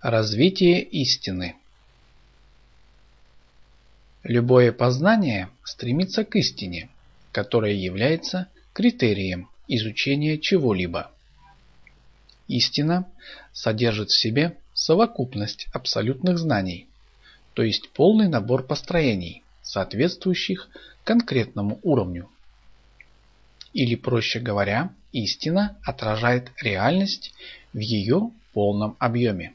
Развитие истины Любое познание стремится к истине, которая является критерием изучения чего-либо. Истина содержит в себе совокупность абсолютных знаний, то есть полный набор построений, соответствующих конкретному уровню. Или, проще говоря, истина отражает реальность в ее полном объеме.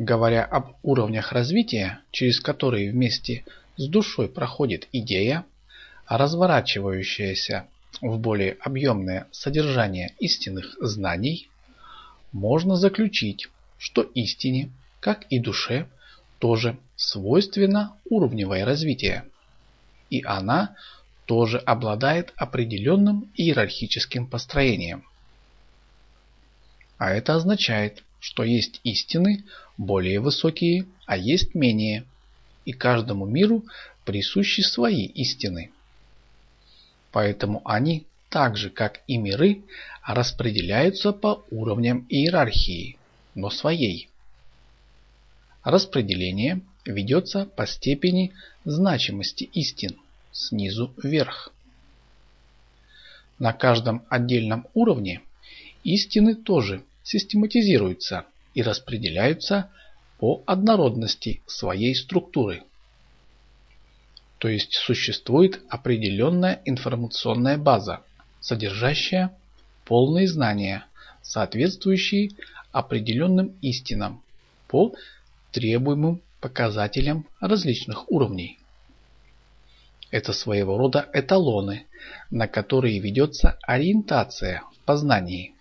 Говоря об уровнях развития, через которые вместе с душой проходит идея, разворачивающаяся в более объемное содержание истинных знаний, можно заключить, что истине, как и душе, тоже свойственно уровневое развитие, и она тоже обладает определенным иерархическим построением. А это означает, что есть истины более высокие, а есть менее, и каждому миру присущи свои истины. Поэтому они, так же как и миры, распределяются по уровням иерархии, но своей. Распределение ведется по степени значимости истин, снизу вверх. На каждом отдельном уровне истины тоже систематизируются и распределяются по однородности своей структуры. То есть существует определенная информационная база, содержащая полные знания, соответствующие определенным истинам по требуемым показателям различных уровней. Это своего рода эталоны, на которые ведется ориентация в познании.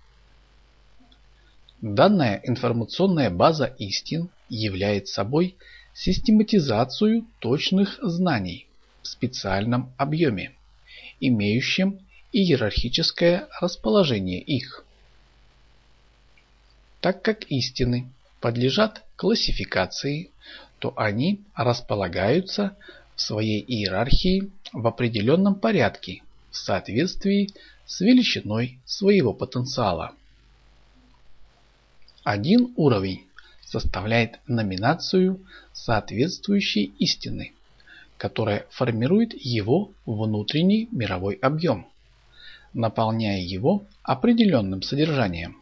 Данная информационная база истин является собой систематизацию точных знаний в специальном объеме, имеющем иерархическое расположение их. Так как истины подлежат классификации, то они располагаются в своей иерархии в определенном порядке в соответствии с величиной своего потенциала. Один уровень составляет номинацию соответствующей истины, которая формирует его внутренний мировой объем, наполняя его определенным содержанием.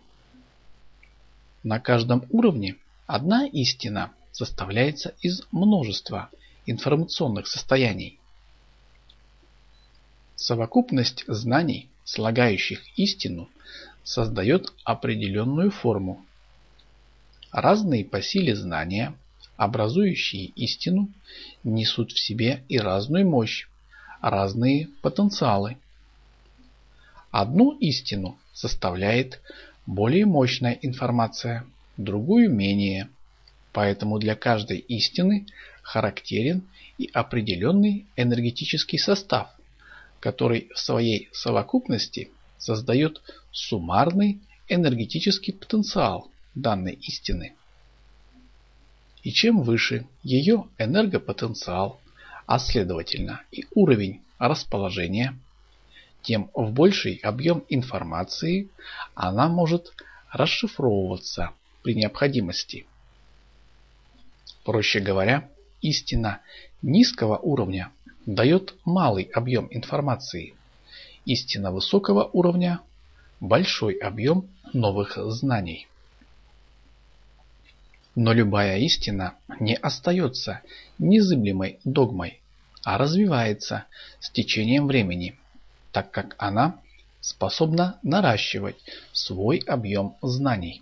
На каждом уровне одна истина составляется из множества информационных состояний. Совокупность знаний, слагающих истину, создает определенную форму Разные по силе знания, образующие истину, несут в себе и разную мощь, разные потенциалы. Одну истину составляет более мощная информация, другую менее. Поэтому для каждой истины характерен и определенный энергетический состав, который в своей совокупности создает суммарный энергетический потенциал данной истины. И чем выше ее энергопотенциал, а следовательно и уровень расположения, тем в больший объем информации она может расшифровываться при необходимости. Проще говоря, истина низкого уровня дает малый объем информации, истина высокого уровня – большой объем новых знаний. Но любая истина не остается незыблемой догмой, а развивается с течением времени, так как она способна наращивать свой объем знаний.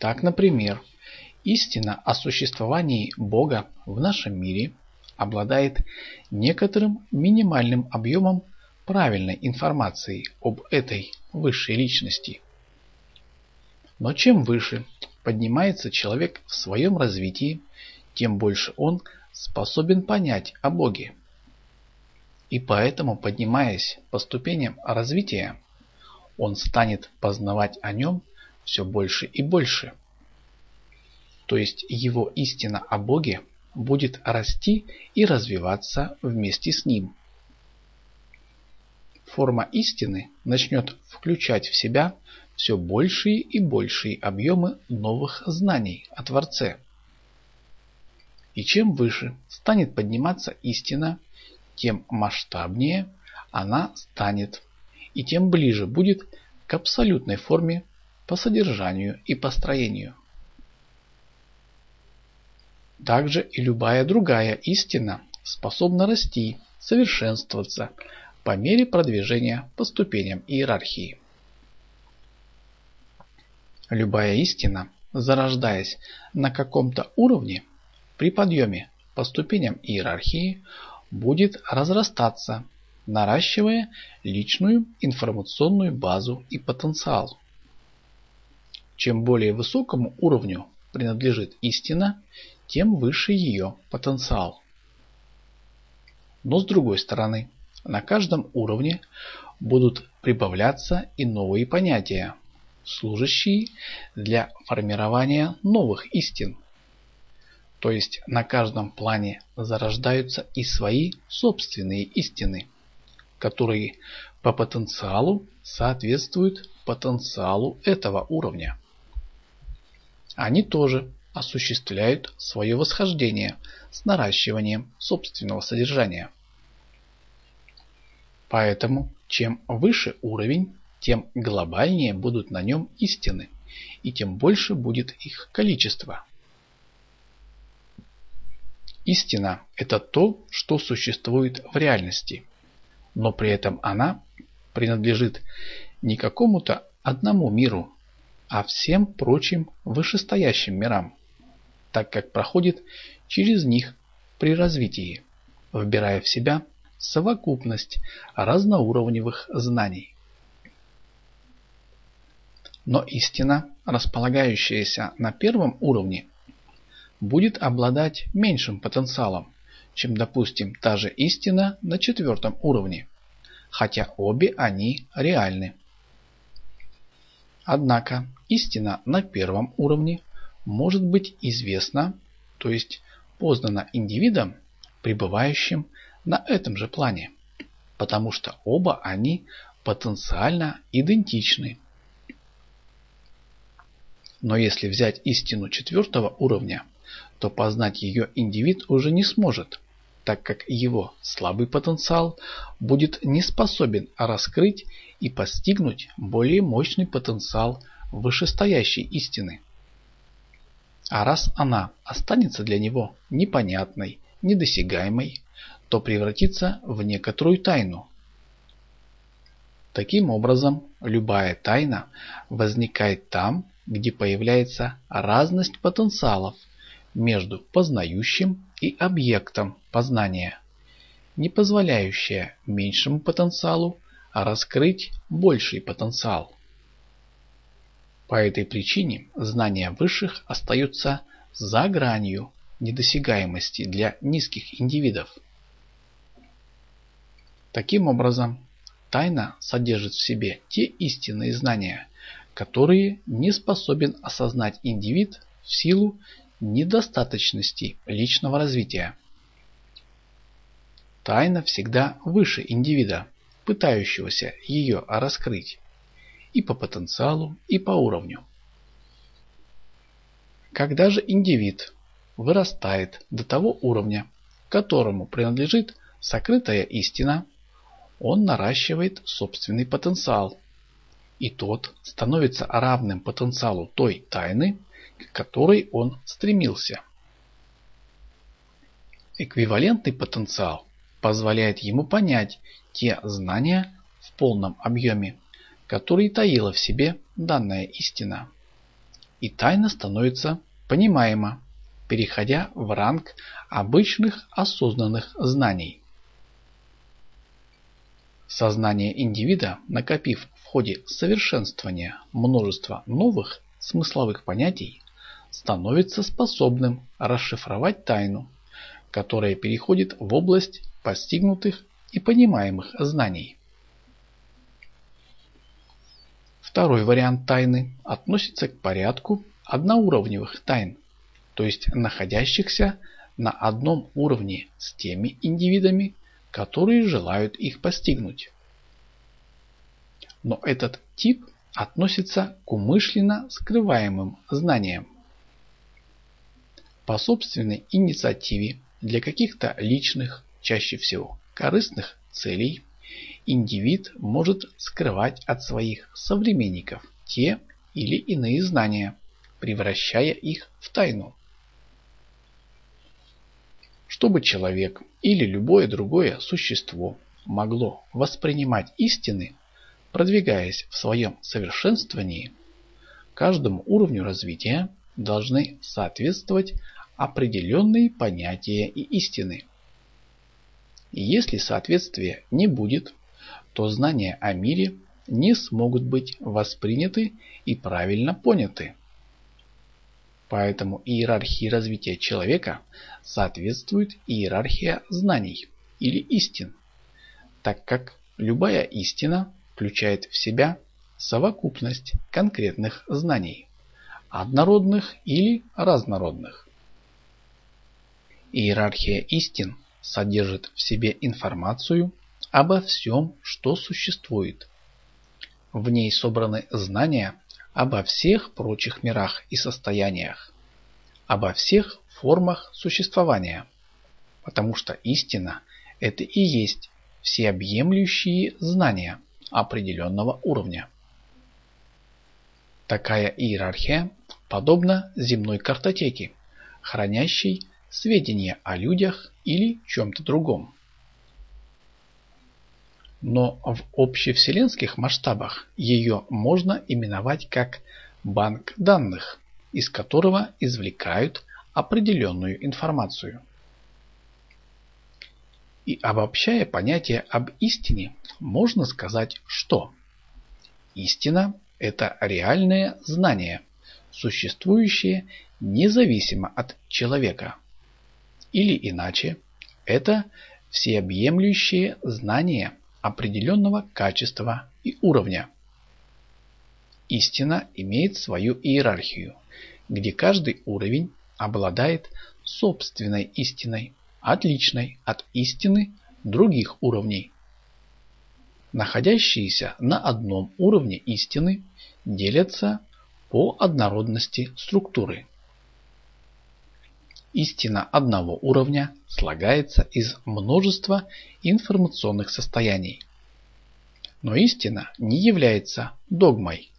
Так, например, истина о существовании Бога в нашем мире обладает некоторым минимальным объемом правильной информации об этой высшей личности. Но чем выше поднимается человек в своем развитии, тем больше он способен понять о Боге. И поэтому, поднимаясь по ступеням развития, он станет познавать о нем все больше и больше. То есть его истина о Боге будет расти и развиваться вместе с ним. Форма истины начнет включать в себя все большие и большие объемы новых знаний о Творце. И чем выше станет подниматься истина, тем масштабнее она станет, и тем ближе будет к абсолютной форме по содержанию и построению. Также и любая другая истина способна расти, совершенствоваться по мере продвижения по ступеням иерархии. Любая истина, зарождаясь на каком-то уровне, при подъеме по ступеням иерархии будет разрастаться, наращивая личную информационную базу и потенциал. Чем более высокому уровню принадлежит истина, тем выше ее потенциал. Но с другой стороны, на каждом уровне будут прибавляться и новые понятия, служащие для формирования новых истин. То есть на каждом плане зарождаются и свои собственные истины, которые по потенциалу соответствуют потенциалу этого уровня. Они тоже осуществляют свое восхождение с наращиванием собственного содержания. Поэтому чем выше уровень, тем глобальнее будут на нем истины, и тем больше будет их количество. Истина – это то, что существует в реальности, но при этом она принадлежит не какому-то одному миру, а всем прочим вышестоящим мирам, так как проходит через них при развитии, вбирая в себя совокупность разноуровневых знаний. Но истина, располагающаяся на первом уровне, будет обладать меньшим потенциалом, чем, допустим, та же истина на четвертом уровне, хотя обе они реальны. Однако истина на первом уровне может быть известна, то есть познана индивидом, пребывающим на этом же плане, потому что оба они потенциально идентичны но если взять истину четвертого уровня, то познать ее индивид уже не сможет, так как его слабый потенциал будет не способен раскрыть и постигнуть более мощный потенциал вышестоящей истины. А раз она останется для него непонятной, недосягаемой, то превратится в некоторую тайну. Таким образом, любая тайна возникает там, где появляется разность потенциалов между познающим и объектом познания, не позволяющая меньшему потенциалу раскрыть больший потенциал. По этой причине знания высших остаются за гранью недосягаемости для низких индивидов. Таким образом, тайна содержит в себе те истинные знания, которые не способен осознать индивид в силу недостаточности личного развития. Тайна всегда выше индивида, пытающегося ее раскрыть, и по потенциалу, и по уровню. Когда же индивид вырастает до того уровня, которому принадлежит сокрытая истина, он наращивает собственный потенциал и тот становится равным потенциалу той тайны, к которой он стремился. Эквивалентный потенциал позволяет ему понять те знания в полном объеме, которые таила в себе данная истина. И тайна становится понимаема, переходя в ранг обычных осознанных знаний. Сознание индивида, накопив в ходе совершенствования множество новых смысловых понятий, становится способным расшифровать тайну, которая переходит в область постигнутых и понимаемых знаний. Второй вариант тайны относится к порядку одноуровневых тайн, то есть находящихся на одном уровне с теми индивидами, которые желают их постигнуть. Но этот тип относится к умышленно скрываемым знаниям. По собственной инициативе для каких-то личных, чаще всего корыстных целей, индивид может скрывать от своих современников те или иные знания, превращая их в тайну. Чтобы человек или любое другое существо могло воспринимать истины, продвигаясь в своем совершенствовании, каждому уровню развития должны соответствовать определенные понятия и истины. Если соответствия не будет, то знания о мире не смогут быть восприняты и правильно поняты. Поэтому иерархии развития человека соответствует иерархия знаний или истин, так как любая истина включает в себя совокупность конкретных знаний, однородных или разнородных. Иерархия истин содержит в себе информацию обо всем, что существует. В ней собраны знания обо всех прочих мирах и состояниях, обо всех формах существования, потому что истина – это и есть всеобъемлющие знания определенного уровня. Такая иерархия подобна земной картотеке, хранящей сведения о людях или чем-то другом. Но в общевселенских масштабах ее можно именовать как банк данных, из которого извлекают определенную информацию. И обобщая понятие об истине, можно сказать, что истина – это реальное знание, существующее независимо от человека. Или иначе, это всеобъемлющее знание определенного качества и уровня. Истина имеет свою иерархию, где каждый уровень обладает собственной истиной, отличной от истины других уровней. Находящиеся на одном уровне истины делятся по однородности структуры. Истина одного уровня слагается из множества информационных состояний. Но истина не является догмой,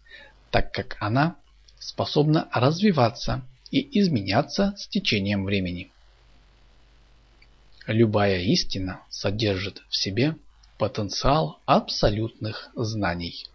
так как она способна развиваться и изменяться с течением времени. Любая истина содержит в себе потенциал абсолютных знаний.